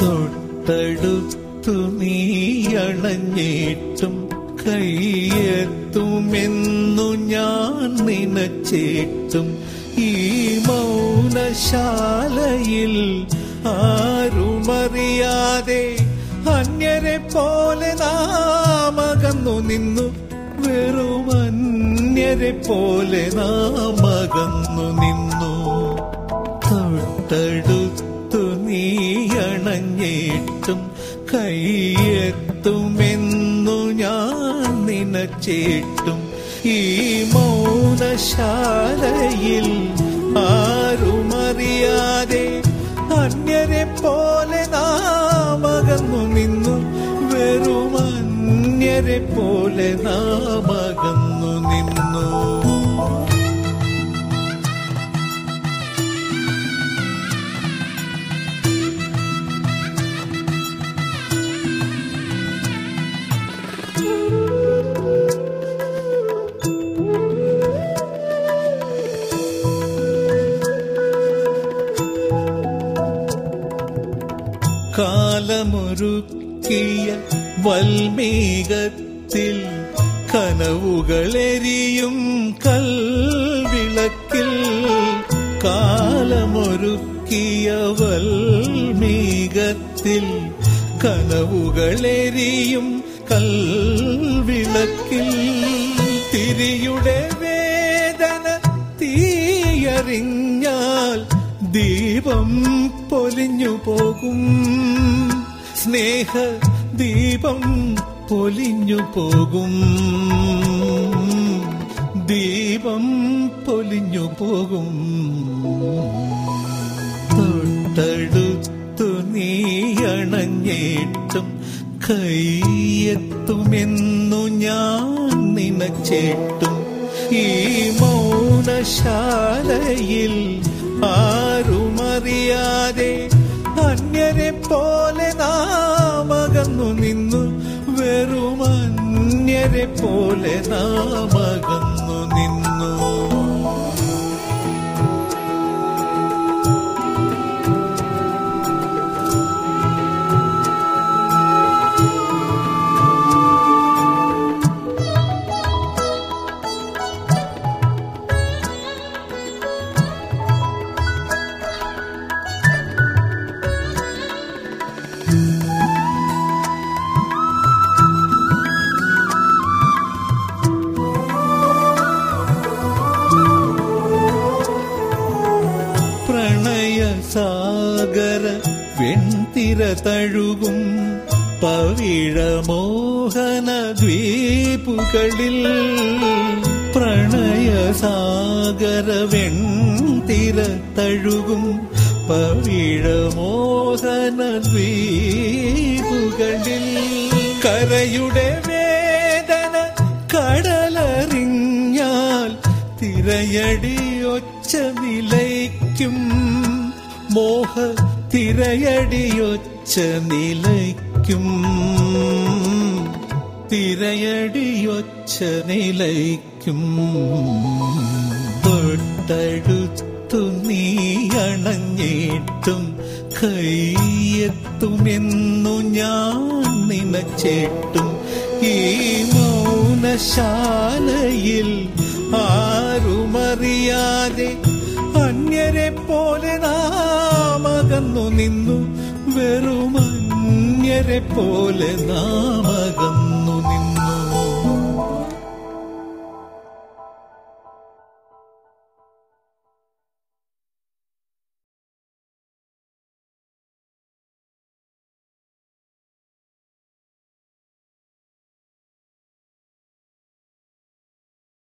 തൊട്ടടുത്തു നീ അണഞ്ഞിട്ടും കൈയെത്തുമെന്നു ഞാൻ നിനച്ചേറ്റും. ഈ മൗനശാലയിൽ ആരുമറിയാതെ അന്യരെ പോലെ നാമകന്നു നിന്നു വെറും അന്യരെ പോലെ നാമകന്നു നനച്ചിട്ടും ഈ മൗനശാലയിൽ ആരുമറിയാതെ അന്യരെ പോലെ നാമകന്നു നിന്നു വെറും അന്യരെ പോലെ നാമകന്നു കാലമൊരുക്കിയ വൽമീകത്തിൽ കനവുകളെരിയും കൽവിളക്കിൽ കാലമൊരുക്കിയ വൽമീകത്തിൽ കനവുകളെരിയും കൽവിളക്കിൽ തിരിയുടെ വേദന തീയറിഞ്ഞാൽ ദീപം പൊലിഞ്ഞു പോകും. സ്നേഹ ദീപം പൊലിഞ്ഞു പോകും. ദീപം പൊലിഞ്ഞു പോകും. തൊട്ടടുത്തു നീ കയ്യെത്തുമെന്നു ഞാൻ നിനച്ചേട്ടും. ഈ മൗനശാലയിൽ ആരുമറിയാതെ അന്യരെ പോലെ നാമകന്നു നിന്നു. പ്രണയസാഗര വെൺതിര തഴുകും പവിഴമോഹന ദ്വീപുകളിൽ പ്രണയ സാഗര വെൺതിര തഴുകും പവിഴമോഹന ദ്വീപുകളിൽ കരയുടെ വേദന കടലറിഞ്ഞാൽ തിരയടി ഒച്ച നിലയ്ക്കും മോഹ തിരയടിയൊച്ച നിലയ്ക്കും. തിരയടിയൊച്ച നിലയ്ക്കും. തൊട്ടടുത്തു നീ അണഞ്ഞിട്ടും കയ്യെത്തുമെന്നു ഞാൻ നിനച്ചേട്ടും. ഈ മൗനശാലയിൽ ആരുമറിയാതെ അന്യരെ പോലെ അകന്നു നിന്നു വെറുമന്യരെ പോലെ നാം അകന്നു നിന്നു.